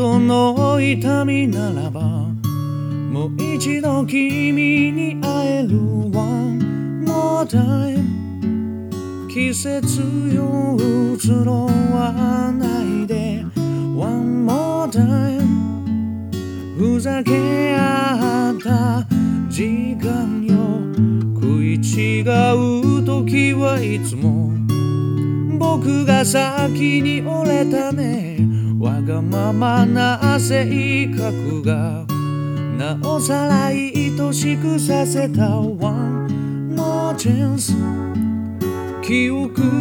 どの痛みならばもう一度君に会える One more time 季節よ移ろわないで One more time ふざけ合った時間よ。食い違う時はいつも。僕が先に折れたね。がままな性格がなおさら愛しくさせた。One more chance 記憶